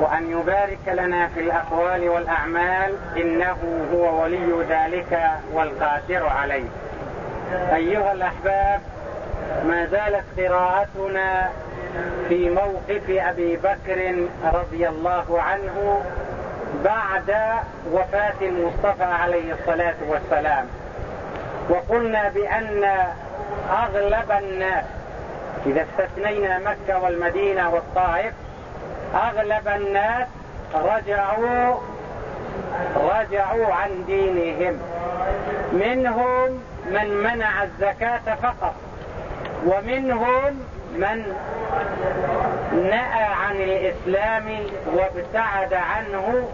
وأن يبارك لنا في الأقوال والأعمال إنه هو ولي ذلك والقادر عليه. أيها الأحباب ما زالت قراءتنا في موقف أبي بكر رضي الله عنه بعد وفاة المصطفى عليه الصلاة والسلام. وقلنا بأن أغلب الناس إذا استثنينا مكة والمدينة والطائف أغلب الناس رجعوا رجعوا عن دينهم. منهم من منع الزكاة فقط ومنهم من نأى عن الإسلام وابتعد عنه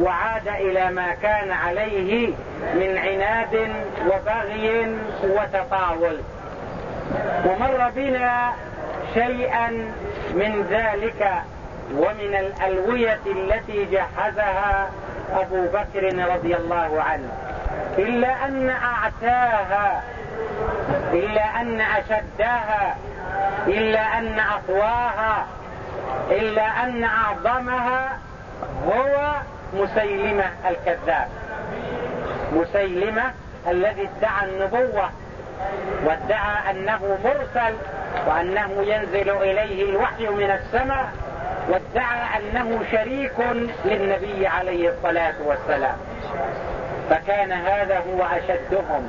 وعاد إلى ما كان عليه من عناد وبغي وتطاول. ومر بنا شيئا من ذلك ومن الألوية التي جهزها أبو بكر رضي الله عنه. إلا أن أعتاها إلا أن أشداها إلا أن أقواها إلا أن أعظمها هو مسيلمة الكذاب. مسيلمة الذي ادعى النبوة وادعى أنه مرسل وأنه ينزل إليه الوحي من السماء وادعى أنه شريك للنبي عليه الصلاة والسلام. فكان هذا هو أشدهم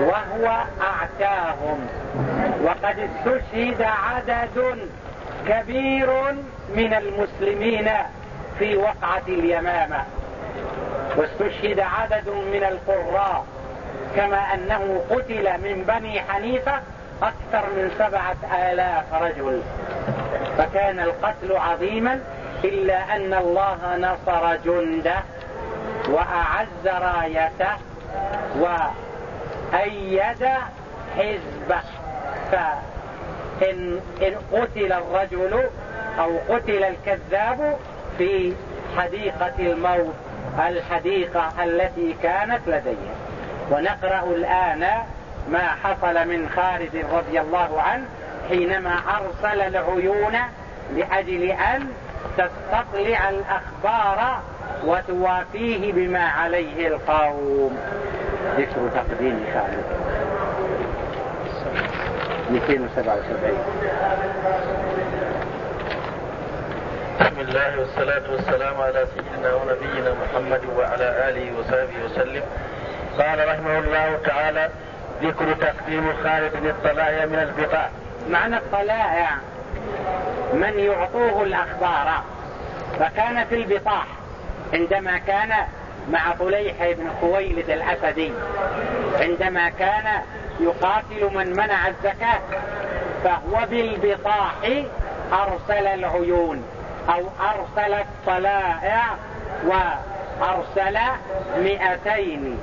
وهو أعتاهم. وقد استشهد عدد كبير من المسلمين في وقعة اليمامة. واستشهد عدد من القراء كما أنه قتل من بني حنيفة أكثر من سبعة آلاف رجل. فكان القتل عظيما إلا أن الله نصر جنده وأعز رايته وأيد حزبه. فإن إن قتل الرجل أو قتل الكذاب في حديقة الموت الحديقة التي كانت لديه. ونقرأ الآن ما حصل من خالد رضي الله عنه حينما أرسل العيون لأجل أن تستطلع الأخبار وتوافيه بما عليه القوم. ذكر تقديم خالد 277 بسم الله والصلاة والسلام على سيدنا ونبينا محمد وعلى آله وصحبه وسلم. قال رحمه الله تعالى ذكر تقديم خالد الطلائع من البقاع معنى الطلائع من يعطوه الأخبار. فكان في البطاح عندما كان مع طليح بن خويلد الأسدي. عندما كان يقاتل من منع الزكاة فهو بالبطاح أرسل العيون أو أرسل الطلائع وأرسل مئتين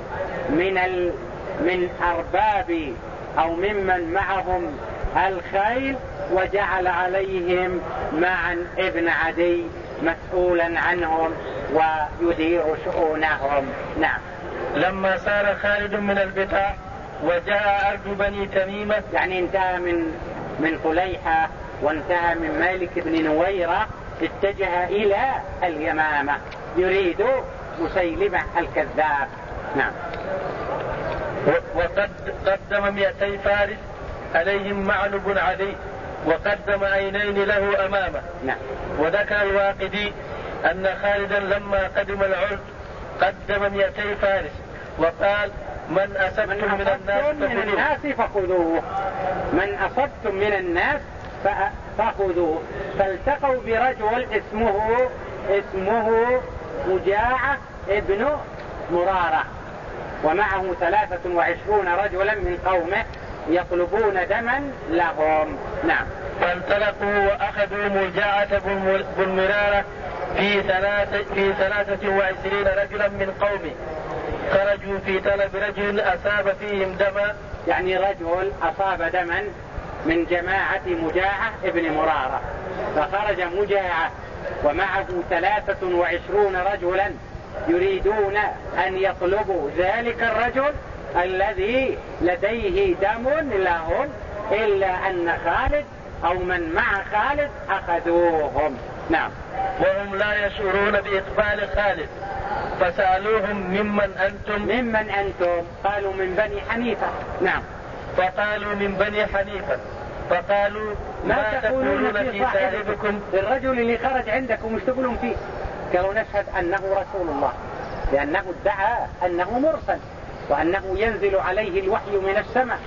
من ال من أرباب أو ممن معهم الخيل وجعل عليهم معا ابن عدي مسؤولا عنهم ويدير شؤونهم. نعم. لما سار خالد من البتاع وجاء أرض بني تميمة. يعني انتهى من من طليحة وانتهى من مالك بن نويرة اتجه إلى اليمامة يريد مسيلمة الكذاب. نعم. وقد قدم مئتي فارس. عليهم معن بن علي وقدم عينين له أمامه. نعم. وذكر الواقدي أن خالدا لما قدم العرض قدم مئتي فارس وقال من أصبتم من الناس من الناس فخذوه. من أصبتم من الناس فخذوه. فالتقوا برجل اسمه اسمه مجاعة ابن مرارة. ومعه ثلاثة وعشرون رجلا من قومه يطلبون دما لهم. نعم. فانطلقوا وأخذوا مرجعة بن مرارة في ثلاثة في ثلاثة وعشرين رجلا من قومه. خرجوا في طلب رجل أصاب فيهم دما يعني رجل أصاب دما من جماعة مجاعة ابن مرارة. فخرج مجاعة ومعه ثلاثة وعشرون رجلا يريدون أن يطلبوا ذلك الرجل الذي لديه دم لهم إلا أن خالد أو من مع خالد أخذوهم. نعم. وهم لا يشعرون بإقبال خالد. فسألوهم ممن أنتم؟ ممن أنتم؟ قالوا من بني حنيفة. نعم. فقالوا من بني حنيفة. فقالوا ما تقولون في صاحبكم؟ الرجل اللي خرج عندكم مش تقولون فيه؟ قالوا نشهد أنه رسول الله. لأنه ادعى أنه مرسل. وأنه ينزل عليه الوحي من السماء.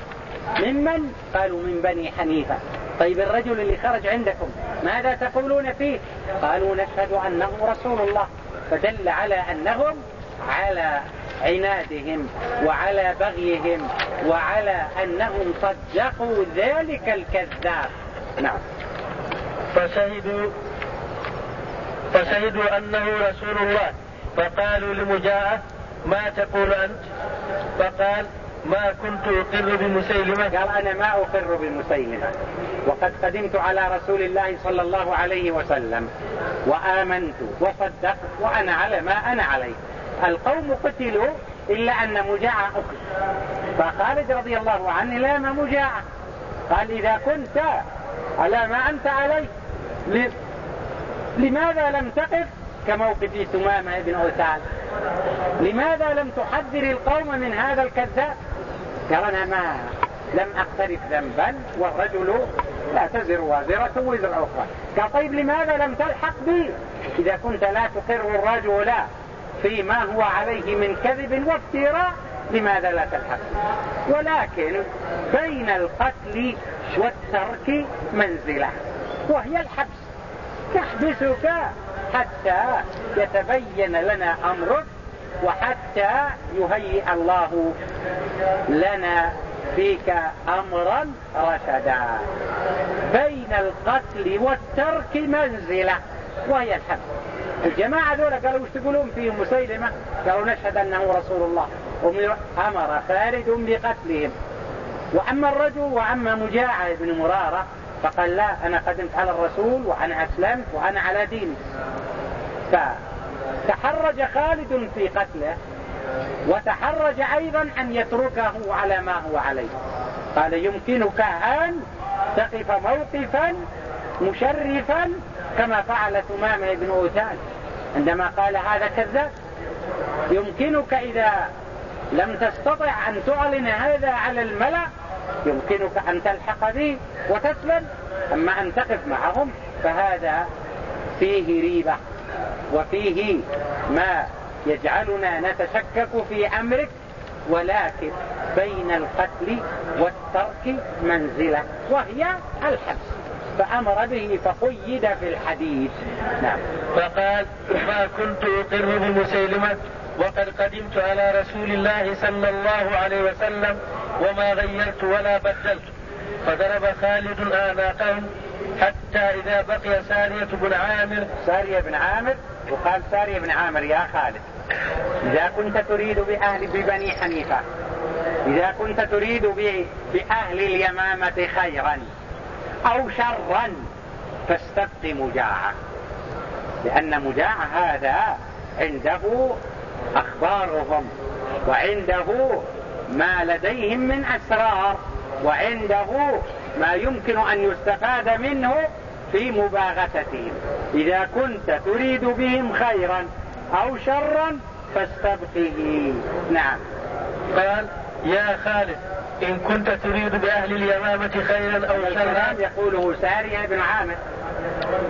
ممن قالوا من بني حنيفة. طيب الرجل اللي خرج عندكم ماذا تقولون فيه؟ قالوا نشهد أنه رسول الله. فدل على أنهم على عنادهم وعلى بغيهم وعلى أنهم صدقوا ذلك الكذاب. نعم. فشهدوا فشهدوا أنه رسول الله. فقالوا لمجاهد ما تقول أنت؟ فقال ما كنت أقر بمسيلمة. قال أنا ما أقر بمسيلمة. وقد قدمت على رسول الله صلى الله عليه وسلم وآمنت وصدقت وأنا على ما أنا عليه. القوم قتلوا إلا أن مجاعة أخذ فخالد رضي الله عنه لام مجاعة قال إذا كنت على ما أنت عليه. لماذا لم تقف كموقف ثمامة بن أوتان لماذا لم تحذر القوم من هذا الكذاب؟ قال أنا ما لم أقترف ذنبا والرجل لا تزر وازرة وزر أخرى. قال طيب لماذا لم تلحق بي؟ إذا كنت لا تقر الرجل فيما هو عليه من كذب وافتراء لماذا لا تلحق ولكن بين القتل والترك منزلة وهي الحبس. نحبسك حتى يتبين لنا أمرك وحتى يهيئ الله لنا فيك أمرا رشدا بين القتل والترك منزلة وهي الحبس الجماعة ذولا قالوا وش تقولون فيهم مسيلمة؟ قالوا نشهد أنه رسول الله. أمر خالد بقتلهم. وأما الرجل وأما مجاعة بن مرارة فقال لا أنا قدمت على الرسول وأنا أسلمت وأنا على ديني. فتحرج خالد في قتله وتحرج أيضا أن يتركه على ما هو عليه. قال يمكنك أن تقف موقفا مشرفا كما فعل ثمامة بن أوتان عندما قال هذا كذاب. يمكنك إذا لم تستطع أن تعلن هذا على الملأ يمكنك أن تلحق به وتسلم. أما أن تقف معهم فهذا فيه ريبة. وفيه ما يجعلنا نتشكك في أمرك ولكن بين القتل والترك منزلة وهي الحبس. فأمر به فقيد في الحديث. نعم. فقال ما كنت أقر بمسيلمة وقد قدمت على رسول الله صلى الله عليه وسلم وما غيرت ولا بدلت. فضرب خالد آناقهم حتى إذا بقي سارية بن عامر. سارية بن عامر؟ وقال سارية بن عامر يا خالد إذا كنت تريد بأهل ببني حنيفة إذا كنت تريد بأهل اليمامة خيرا أو شرا فاستبق مجاعة لأن مجاعة هذا عنده أخبارهم وعنده ما لديهم من أسرار. وعنده ما يمكن أن يستفاد منه في مباغتتهم. إذا كنت تريد بهم خيرا أو شرا فاستبقه. نعم. قال يا خالد إن كنت تريد بأهل اليمامة خيرا أو شرا. يقوله سارية بن عامر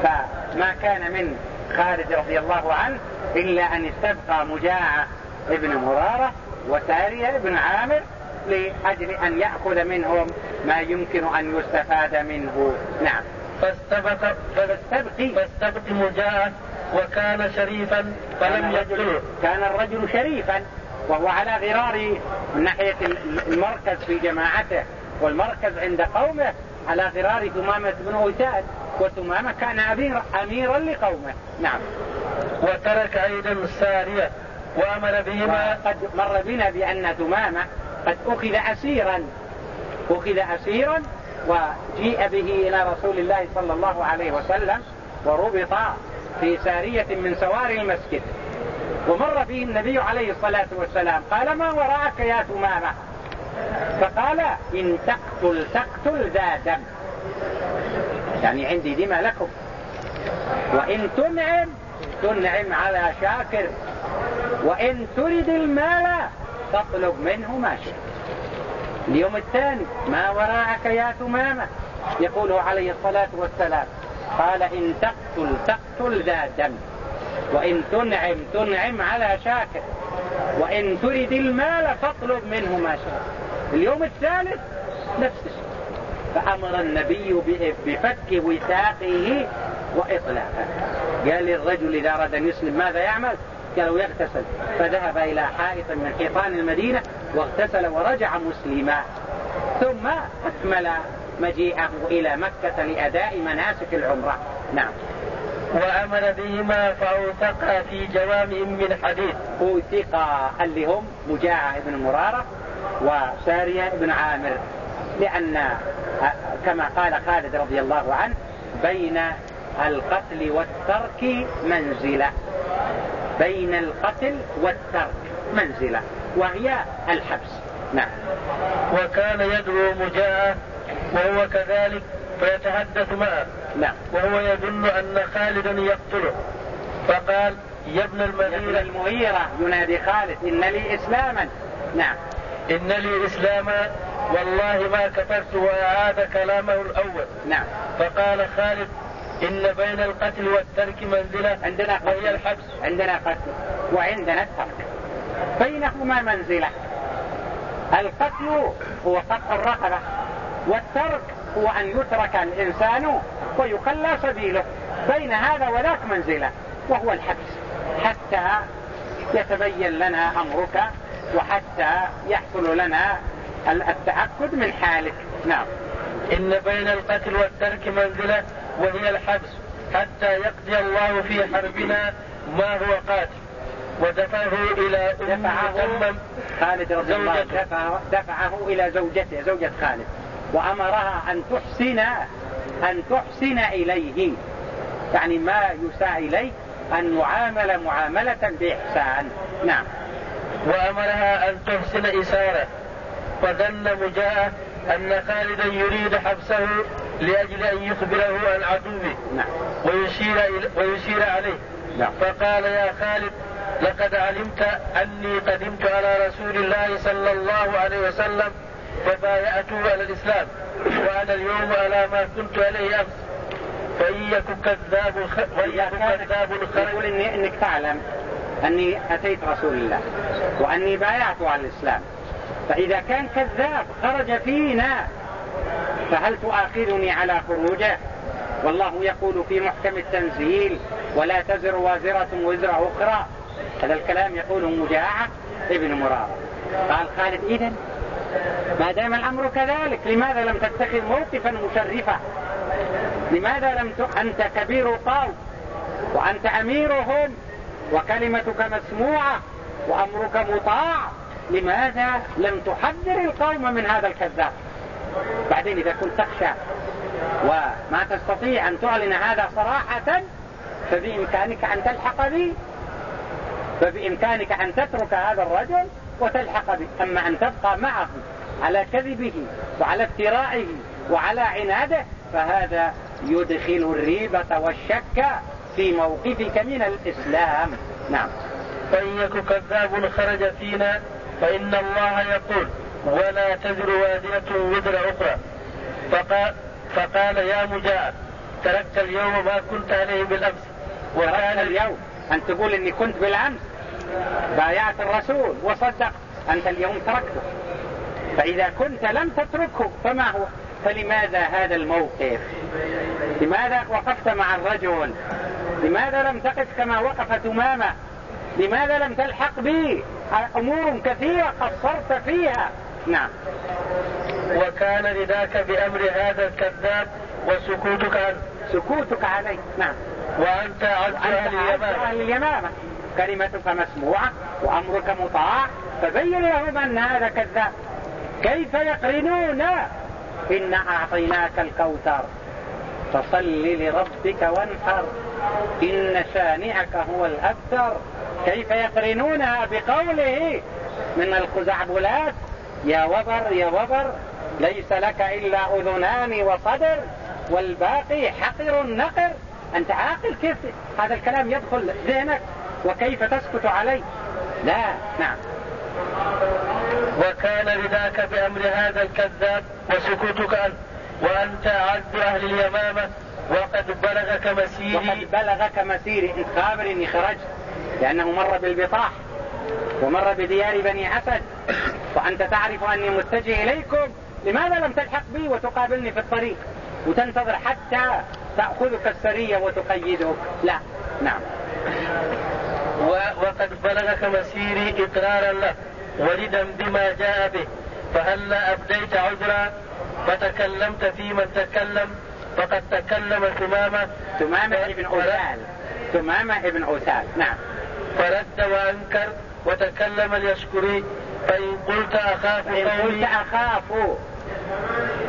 فما كان من خالد رضي الله عنه إلا أن استبقى مجاعة ابن مرارة وسارية بن عامر لأجل أن يأخذ منهم ما يمكن أن يستفاد منه. نعم. فاستبق فاستبقي فاستبقي مجاعة وكان شريفا فلم يقتله. كان الرجل شريفا وهو على غرار من ناحية المركز في جماعته والمركز عند قومه على غرار ثمامة بن أوتاد وثمامة كان أمير أميرا لقومه. نعم. وترك أيضا سارية وأمر بهما قد مر بنا بأن ثمامة قد أخذ أسيرا. أخذ أسيرا وجيء به إلى رسول الله صلى الله عليه وسلم وربط في سارية من سواري المسجد. ومر به النبي عليه الصلاة والسلام قال ما وراءك يا ثمامة؟ فقال إن تقتل تقتل ذا دم. يعني عندي دم لكم. وإن تنعم تنعم على شاكر. وإن تريد المال تطلب منه ما شئت. اليوم الثاني ما وراءك يا ثمامة؟ يقول عليه الصلاة والسلام قال إن تقتل تقتل ذا دم وإن تنعم تنعم على شاكر وإن تريد المال فاطلب منه ما شاء اليوم الثالث نفس الشيء. فأمر النبي بفك وثاقه وإطلاقه. قال للرجل إذا أراد أن يسلم ماذا يعمل؟ قالوا يغتسل. فذهب إلى حائط من حيطان المدينة واغتسل ورجع مسلما. ثم أكمل مجيئه إلى مكة لأداء مناسك العمرة. نعم. وأمر بهما فأوثقا في جوامع من حديد أوثقا اللي هم مجاعة بن مرارة وسارية بن عامر. لأن كما قال خالد رضي الله عنه بين القتل والترك منزلة. بين القتل والترك منزلة وهي الحبس. نعم. وكان يدعو مجاعة وهو كذلك فيتحدث معه. نعم. وهو يظن أن خالدا يقتله. فقال يا ابن المغيرة. المغيرة ينادي خالد إن لي إسلاما. نعم. إن لي إسلاما والله ما كفرت وأعاد كلامه الأول. نعم. فقال خالد إن بين القتل والترك منزلة عندنا قتل. وهي الحبس. عندنا قتل. وعندنا الترك. بينهما منزلة. القتل هو قطع الرقبة والترك هو أن يترك الإنسان ويخلى سبيله. بين هذا وذاك منزلة وهو الحبس. حتى يتبين لنا أمرك وحتى يحصل لنا التأكد من حالك. نعم. إن بين القتل والترك منزلة وهي الحبس حتى يقضي الله في حربنا ما هو قاتل. ودفعه إلى أم دفعه خالد رضي الله دفعه, دفعه إلى زوجته زوجة خالد. وأمرها أن تحسن أن تحسن إليه. يعني ما يساء إليه أن يعامل معاملة بإحسان. نعم. وأمرها أن تحسن إسارة. فظن مجاء أن خالدا يريد حبسه لأجل أن يخبره عن عدوه. نعم. ويشير, ويشير عليه. نعم. فقال يا خالد لقد علمت أني قدمت على رسول الله صلى الله عليه وسلم فبايعته على الإسلام. وأنا اليوم على ما كنت عليه أمس. فإيك كذاب وإيك كذاب يقول إني إنك تعلم أني أتيت رسول الله وأني بايعته على الإسلام. فإذا كان كذاب خرج فينا. فهل تؤاخذني على خروجه؟ والله يقول في محكم التنزيل ولا تزر وازرة وزر أخرى. هذا الكلام يقوله مجاعة ابن مرارة. قال خالد إذن ما دام الأمر كذلك لماذا لم تتخذ موقفا مشرفا لماذا لم ت... أنت كبير قوم وأنت أميرهم وكلمتك مسموعة وأمرك مطاع لماذا لم تحذر القوم من هذا الكذاب؟ بعدين إذا كنت تخشى وما تستطيع أن تعلن هذا صراحة فبإمكانك أن تلحق بي فبإمكانك أن تترك هذا الرجل وتلحق به أما أن تبقى معه على كذبه وعلى افترائه وعلى عناده فهذا يدخل الريبة والشك في موقفك من الإسلام. نعم. فإن كذاب خرج فينا فإن الله يقول ولا تزر وازرة وزر أخرى. فقال, فقال يا مجاهد تركت اليوم ما كنت عليه بالأمس. وكان اليوم؟ أن تقول إني كنت بالأمس. بايعت الرسول وصدقت أنت اليوم تركته. فإذا كنت لم تتركه فما هو؟ فلماذا هذا الموقف؟ لماذا وقفت مع الرجل؟ لماذا لم تقف كما وقف تمامة؟ لماذا لم تلحق بي؟ أمور كثيرة قصرت فيها. نعم. وكان لذاك بأمر هذا الكذاب وسكوتك عنه سكوتك عليه نعم. وأنت عبد أهل اليمامة. أهل اليمامة. كلمتك مسموعة وأمرك مطاع. فبين لهم أن هذا كذاب. كيف يقرنون؟ إنا أعطيناك الكوثر. فصل لربك وانحر. إن شانئك هو الأبتر. كيف يقرنونها بقوله. من الخزعبلات. يا وبر يا وبر ليس لك إلا أذنان وصدر والباقي حقر نقر. أنت عاقل كيف هذا الكلام يدخل ذهنك؟ وكيف تسكت عليه؟ لا نعم. وكان لذاك بأمر هذا الكذاب وسكوتك أنت وأنت أعز أهل اليمامة وقد بلغك مسيري. وقد بلغك مسيري انت خابر إني خرجت لأنه مر بالبطاح. ومر بديار بني أسد. وأنت تعرف أني متجه إليكم. لماذا لم تلحق بي وتقابلني في الطريق؟ وتنتظر حتى تأخذك السرية وتقيدك. لا. نعم. وقد بلغك مسيري إقرارا له ولدا بما جاء به. فهلا أبديت عذرا؟ فتكلمت في من تكلم فقد تكلم ثمامة ثمامة ابن أوسال ثمامة ابن أوسال نعم. فرد وأنكر وتكلم اليشكري فإن قلت أخاف قومي قلت أخاف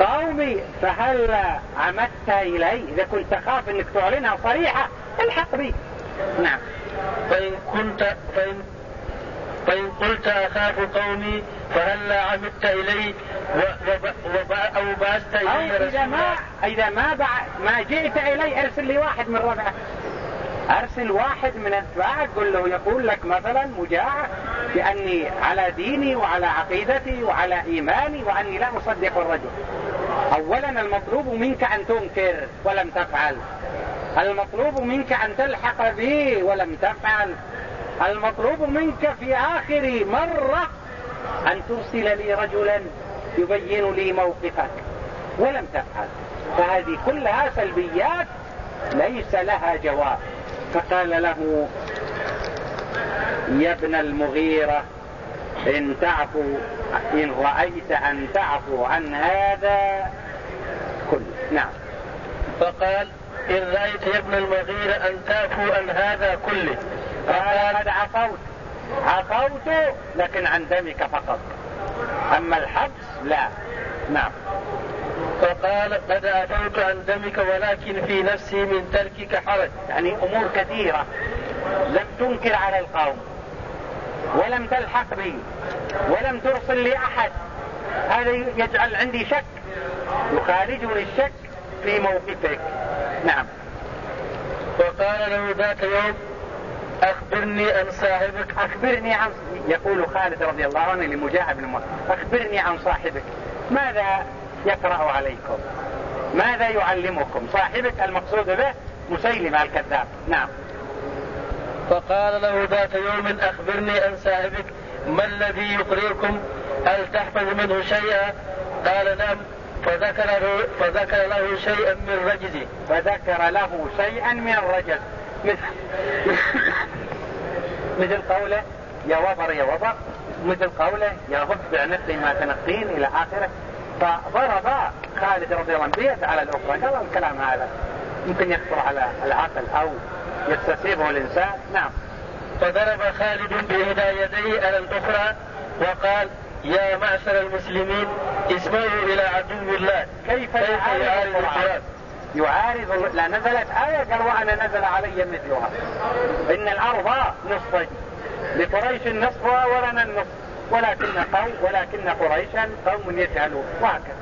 قومي فهل عمدت إلي؟ إذا كنت تخاف أنك تعلنها صريحة الحق بي. نعم. فإن كنت فإن فإن قلت أخاف قومي فهلا عمدت إلي؟ أو بعثت إلي إذا ما إذا ما ما جئت إلي أرسل لي واحد من ربعك أرسل واحد من أتباعك قل له يقول لك مثلا مجاعة بأني على ديني وعلى عقيدتي وعلى إيماني وأني لا أصدق الرجل. أولا المطلوب منك أن تنكر ولم تفعل. المطلوب منك أن تلحق به ولم تفعل. المطلوب منك في آخر مرة أن ترسل لي رجلا يبين لي موقفك ولم تفعل. فهذه كلها سلبيات ليس لها جواب. فقال له يا ابن المغيرة إن تعفو إن رأيت أن تعفو عن هذا كله. نعم. فقال إن رأيت يا ابن المغيرة أن تعفو عن هذا كله. قال قد عفوت. عفوت لكن عن دمك فقط. أما الحبس لا. نعم. فقال قد عفوت عن دمك ولكن في نفسي من تركك حرج. يعني أمور كثيرة لم تنكر على القوم ولم تلحق بي ولم ترسل لي أحد. هذا يجعل عندي شك يخالجني الشك في موقفك. نعم. وقال له ذات يوم أخبرني عن صاحبك. أخبرني عن يقول خالد رضي الله عنه لمجاهد بن أخبرني عن صاحبك. ماذا يقرأ عليكم. ماذا يعلمكم؟ صاحبك المقصود به مسيلم الكذاب. نعم. فقال له ذات يوم أخبرني عن صاحبك ما الذي يقرركم هل تحفظ منه شيئا؟ قال نعم. فذكر له, فذكر له شيئا من رجزه. فذكر له شيئا من الرجز مثل مثل قوله يا وبر يا وبر مثل قوله يا ضفدع نقي ما تنقين إلى آخره. فضرب خالد رضي الله عنه بيد على الأخرى. قال الكلام هذا. يمكن يخطر على العقل أو يستسيبه الإنسان. نعم. فضرب خالد بإحدى يديه على الأخرى وقال يا معشر المسلمين اسمعوا إلى عدو الله. كيف, كيف يعارض القرآن؟ يعارض لا نزلت آية قال وأنا نزل علي مثلها. إن الأرض نصفين لقريش نصفها ولنا النصف. ولكن قوم ولكن قريشا قوم يجهلون. وهكذا.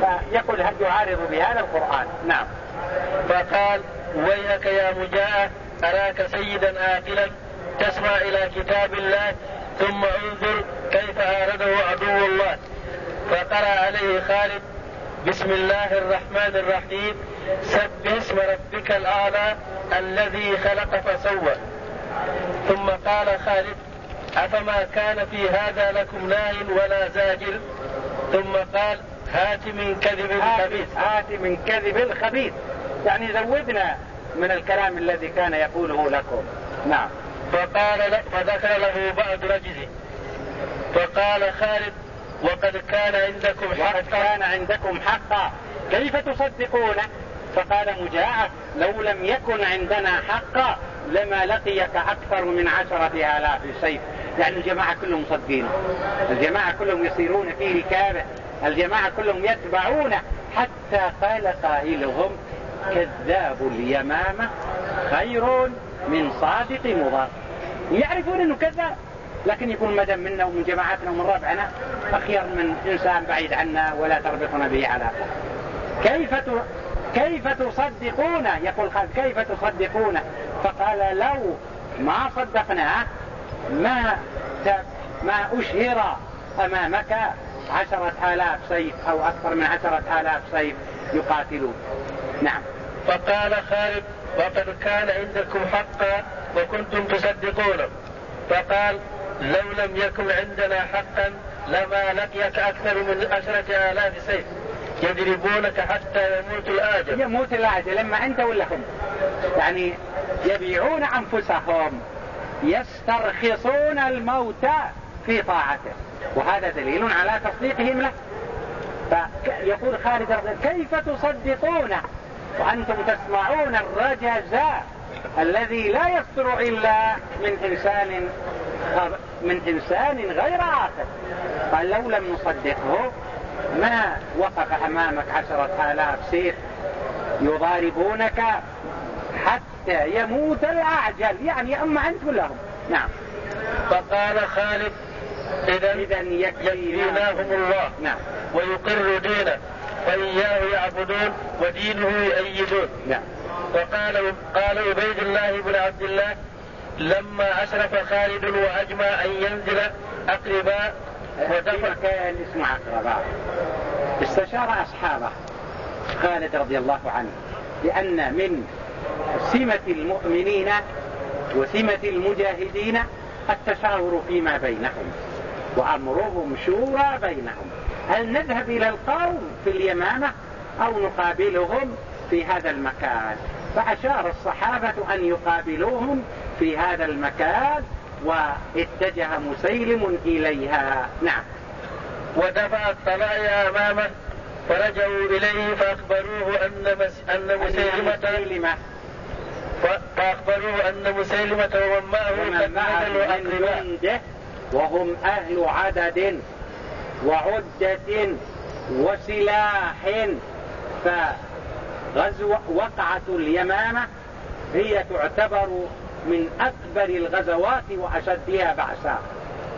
فيقول هل يعارض بهذا القرآن؟ نعم. فقال ويحك يا مجاء أراك سيدا آكلا تسمع إلى كتاب الله ثم انظر كيف آرده عدو الله. فقرأ عليه خالد بسم الله الرحمن الرحيم سبح اسم ربك الأعلى الذي خلق فسوى. ثم قال خالد أفما كان في هذا لكم ناي ولا زاجر؟ ثم قال هات من كذب الخبيث هات من كذب الخبيث يعني زودنا من الكلام الذي كان يقوله لكم. نعم. فقال فذكر له بعض رجزه فقال خالد وقد كان عندكم حقا. كان عندكم حقا. كيف تصدقونه فقال مجاهد لو لم يكن عندنا حقا لما لقيك أكثر من عشرة آلاف سيف. يعني الجماعة كلهم مصدقين الجماعة كلهم يسيرون في ركابه الجماعة كلهم يتبعونه حتى قال قائلهم كذاب اليمامة خير من صادق مضر يعرفون إنه كذاب لكن يكون مدى منا ومن جماعتنا ومن ربعنا. اخير من إنسان بعيد عنا ولا تربطنا به علاقه كيف كيف تصدقون؟ يقول خالد كيف تصدقون؟ فقال لو ما صدقناه ما ما أشهر أمامك عشرة آلاف سيف أو أكثر من عشرة آلاف سيف يقاتلون. نعم. فقال خالد وقد كان عندكم حقا وكنتم تصدقونه فقال لو لم يكن عندنا حقا لما لقيك أكثر من عشرة آلاف سيف يضربونك حتى يموت الآجل. يموت الآجل إما أنت ولا هم. يعني يبيعون أنفسهم. يسترخصون الموت في طاعته. وهذا دليل على تصديقهم له. فيقول خالد كيف تصدقونه وأنتم تسمعون الرجز الذي لا يصدر إلا من إنسان من إنسان غير عاقل قال لو لم نصدقه ما وقف أمامك عشرة آلاف سيف يضاربونك حتى يموت الأعجل. يعني أما أنت لهم. نعم. فقال خالد إذا يكفيناهم. الله. نعم. ويقر دينه. فإياه يعبدون ودينه يؤيدون. نعم. وقال قال عبيد الله بن عبد الله لما أشرف خالد وأجمع أن ينزل أقرباء ودفع. كان اسمه أقرباء. استشار أصحابه خالد رضي الله عنه لأن من سمة المؤمنين وسمة المجاهدين التشاور فيما بينهم وأمرهم شورى بينهم. هل نذهب إلى القوم في اليمامة أو نقابلهم في هذا المكان؟ فأشار الصحابة أن يقابلوهم في هذا المكان واتجه مسيلم إليها. نعم. ودفع الطلايا أمامه فرجعوا إليه فأخبروه أن مس... أن مسيلمة فأخبروه أن مسيلمة ومن معه قد نزلوا وهم أهل عدد وعدة وسلاح. فغزو وقعة اليمامة هي تعتبر من أكبر الغزوات وأشدها بعثا.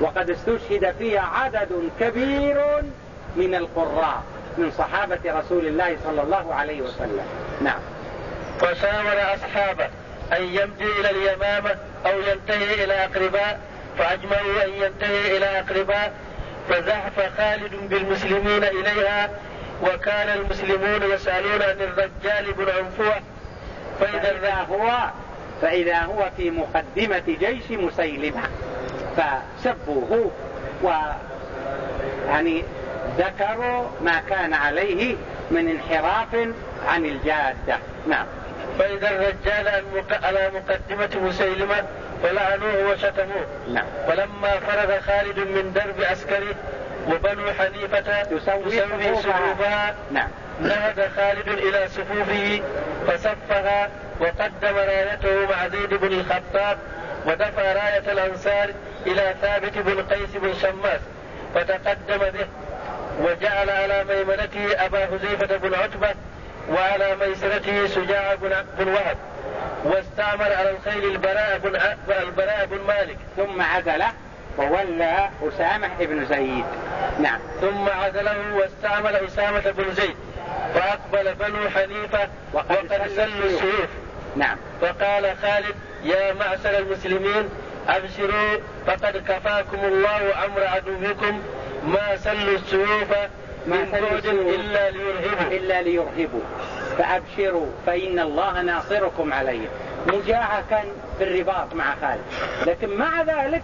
وقد استشهد فيها عدد كبير من القراء من صحابة رسول الله صلى الله عليه وسلم. نعم. فشاور أصحابه أن يمضي إلى اليمامة أو ينتهي إلى أقرباء فأجمعوا أن ينتهي إلى أقرباء. فزحف خالد بالمسلمين إليها وكان المسلمون يسألون عن الرجال بن عنفوة فإذا هو فإذا هو في مقدمة جيش مسيلمة. فسبوه و يعني ذكروا ما كان عليه من انحراف عن الجادة. نعم. فإذا الرجال على مقدمة مسيلمة فلعنوه وشتموه. نعم. ولما فرغ خالد من درب عسكره وبنو حنيفة تسوي صفوفها نعم. نهد خالد إلى صفوفه فصفها وقدم رايته مع زيد بن الخطاب ودفع راية الأنصار إلى ثابت بن قيس بن شماس فتقدم به وجعل على ميمنته أبا حذيفة بن عتبة وعلى ميسرته شجاع بن وهب واستعمل على الخيل البراء بن البراء بن مالك. ثم عزله وولى أسامة بن زيد. نعم. ثم عزله واستعمل أسامة بن زيد فأقبل بنو حنيفة وقد سلوا السيوف. نعم. فقال خالد يا معشر المسلمين أبشروا فقد كفاكم الله أمر عدوكم ما سلوا السيوف من بعد إلا ليرهبوا إلا ليرهبوا فأبشروا فإن الله ناصركم كان في الرباط مع خالد. لكن مع ذلك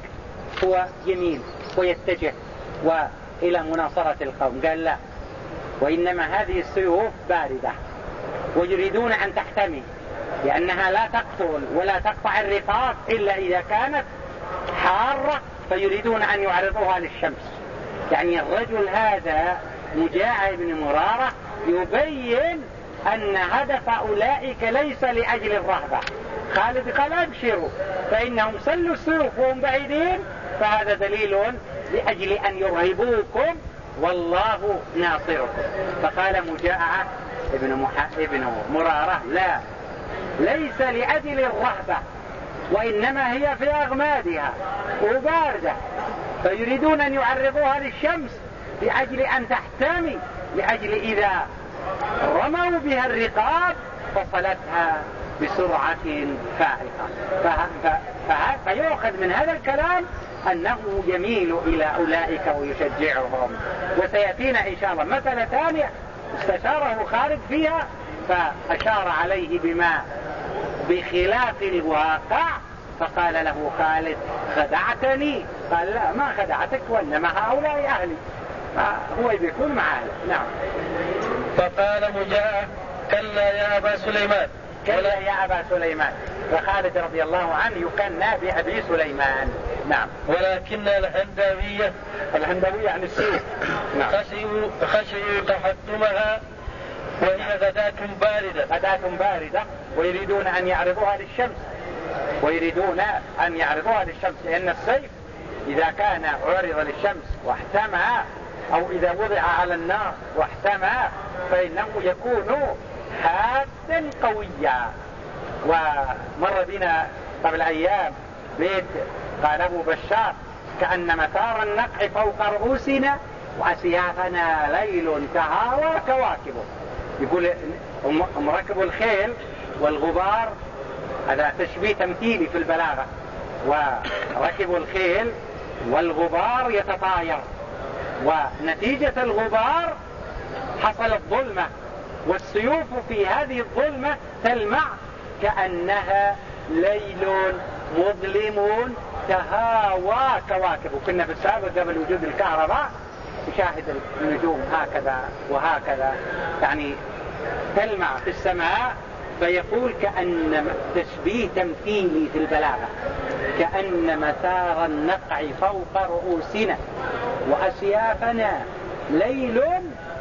هو يميل ويتجه وإلى مناصرة القوم. قال لا. وإنما هذه السيوف باردة. ويريدون أن تحتمي. لأنها لا تقتل ولا تقطع الرقاب إلا إذا كانت حارة فيريدون أن يعرضوها للشمس. يعني الرجل هذا مجاعة بن مرارة يبين أن هدف أولئك ليس لأجل الرهبة. خالد قال أبشروا فإنهم سلوا السيوف وهم بعيدين فهذا دليل لأجل أن يرهبوكم والله ناصركم. فقال مجاعة ابن, مح... ابن مرارة لا ليس لأجل الرهبة وإنما هي في أغمادها وباردة فيريدون أن يعرضوها للشمس. لأجل أن تحتمي لأجل إذا رموا بها الرقاب فصلتها بسرعة فائقة فيؤخذ من هذا الكلام أنه يميل إلى أولئك ويشجعهم. وسيأتينا إن شاء الله مسألة ثانية استشاره خالد فيها فأشار عليه بما بخلاف الواقع فقال له خالد خدعتني؟ قال لا ما خدعتك وإنما هؤلاء أهلي. فهو يكون مع أهله نعم. فقال مجاء كلا يا أبا سليمان. كلا يا أبا سليمان. فخالد رضي الله عنه يكنى بأبي سليمان. نعم. ولكن الهندوية الهندوية عن السيوف نعم. خشيوا خشيوا تحطمها وهي غداة باردة. غداة باردة ويريدون أن يعرضوها للشمس. ويريدون أن يعرضوها للشمس لأن السيف إذا كان عرض للشمس واحتمى أو إذا وضع على النار واحتمى فإنه يكون حادا قويا. ومر بنا قبل أيام بيت قال أبو بشار كأن مثار النقع فوق رؤوسنا وأسيافنا ليل تهاوى كواكبه يقول مركب الخيل والغبار هذا تشبيه تمثيلي في البلاغة. وركبوا الخيل والغبار يتطاير. ونتيجة الغبار حصلت ظلمة والسيوف في هذه الظلمة تلمع كأنها ليل مظلم تهاوى كواكب. وكنا في السابق قبل وجود الكهرباء تشاهد النجوم هكذا وهكذا. يعني تلمع في السماء فيقول كأن تشبيه تمثيلي في البلاغة كأن مثار النقع فوق رؤوسنا. وأسيافنا ليل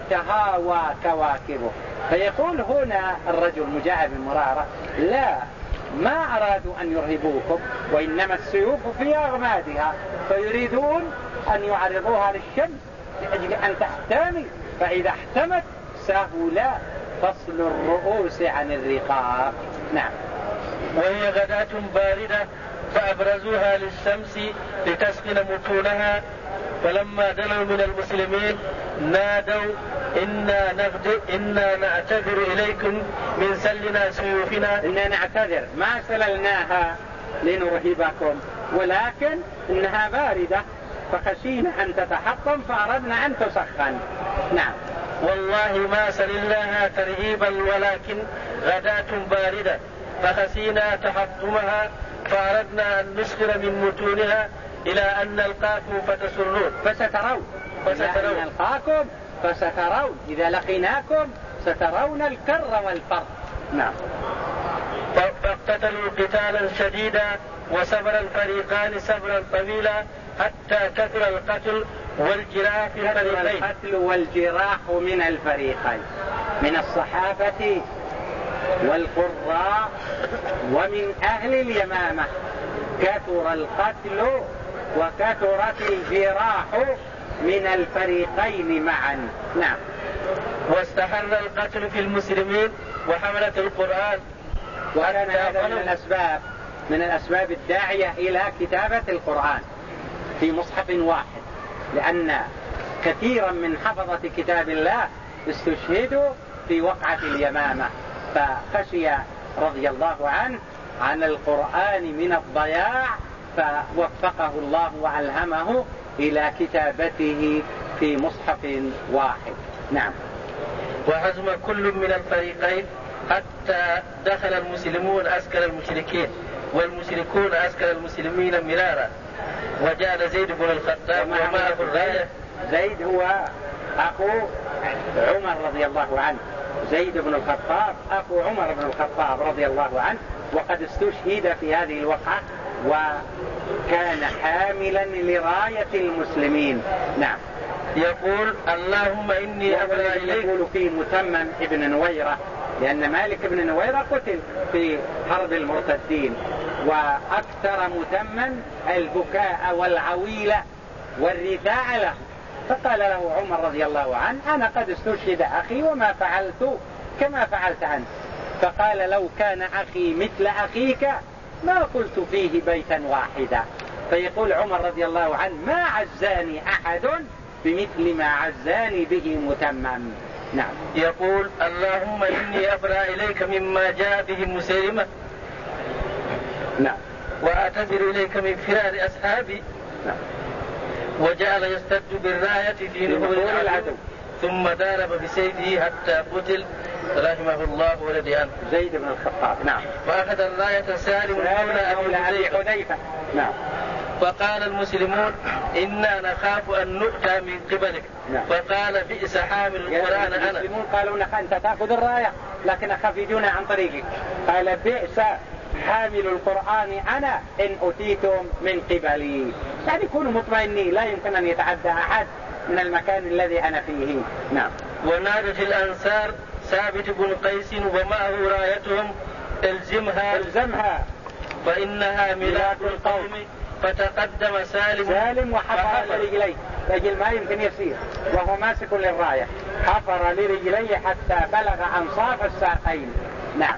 تهاوى كواكبه. فيقول هنا الرجل مجاهد بن مرارة لا ما أرادوا أن يرهبوكم وإنما السيوف في أغمادها فيريدون أن يعرضوها للشمس لأجل أن تحتمي فإذا احتمت سهل فصل الرؤوس عن الرقاب. نعم. وهي غداة باردة فأبرزوها للشمس لتسخن متونها فلما دنوا من المسلمين نادوا إنا نغدر إنا نعتذر إليكم من سلنا سيوفنا. إنا نعتذر ما سللناها لنرهبكم ولكن إنها باردة فخشينا أن تتحطم فأردنا أن تسخن. نعم. والله ما سللناها ترهيبا ولكن غداة باردة فخسينا تحطمها فأردنا أن نسخر من متونها إلى أن نلقاكم فتسرون. فسترون. فسترون. نلقاكم فسترون. إذا لقيناكم سترون الكر والفر. نعم. فاقتتلوا قتالا شديدا وسبر الفريقان سبرا طويلا حتى كثر القتل والجراح في الفريقين. القتل والجراح من الفريقين. من الصحابة والقراء ومن أهل اليمامة. كثر القتل وكثرت الجراح من الفريقين معا. نعم. واستحر القتل في المسلمين وحملة القرآن. وكان هذا من الأسباب من الأسباب الداعية إلى كتابة القرآن في مصحف واحد. لأن كثيرا من حفظة كتاب الله استشهدوا في وقعة اليمامة. فخشي رضي الله عنه عن القرآن من الضياع فوفقه الله وألهمه إلى كتابته في مصحف واحد. نعم. وهزم كل من الفريقين حتى دخل المسلمون أسكن المشركين والمشركون أسكن المسلمين مرارا. وجاء زيد بن الخطاب ومعه الغاية زيد هو أخو عمر رضي الله عنه. زيد بن الخطاب أخو عمر بن الخطاب رضي الله عنه. وقد استشهد في هذه الوقعة وكان حاملا لراية المسلمين. نعم. يقول اللهم إني أبرأ إليك. يقول في متمم ابن نويرة لأن مالك بن نويرة قتل في حرب المرتدين. وأكثر متمم البكاء والعويلة والرثاء له. فقال له عمر رضي الله عنه أنا قد استشهد أخي وما فعلت كما فعلت أنت. فقال لو كان أخي مثل أخيك ما قلت فيه بيتا واحدا. فيقول عمر رضي الله عنه ما عزاني أحد بمثل ما عزاني به متمم. نعم. يقول اللهم إني أبرأ إليك مما جاء به مسيلمة نعم. وأعتذر إليك من فرار أصحابي. نعم. وجعل يستد بالراية في نهور العدو. ثم ضرب بسيفه حتى قتل. رحمه الله ولدي عنه زيد بن الخطاب نعم. فأخذ الراية سالم مولى أبي حذيفة. نعم. فقال المسلمون إنا نخاف أن نؤتى من قبلك. نعم. فقال بئس حامل القرآن أنا. المسلمون قالوا لك أنت تأخذ الراية لكن أخاف يجون عن طريقك. قال بئس حامل القرآن أنا إن أتيتم من قبلي. يعني كونوا مطمئنين لا يمكن أن يتعدى أحد من المكان الذي أنا فيه. نعم. ونادت الأنصار ثابت بن قيس ومعه رايتهم الزمها الزمها. فإنها ميلاد القوم. فتقدم سالم سالم وحفر لرجليه. رجل ما يمكن يسير وهو ماسك للراية. حفر لرجليه حتى بلغ أنصاف الساقين. نعم.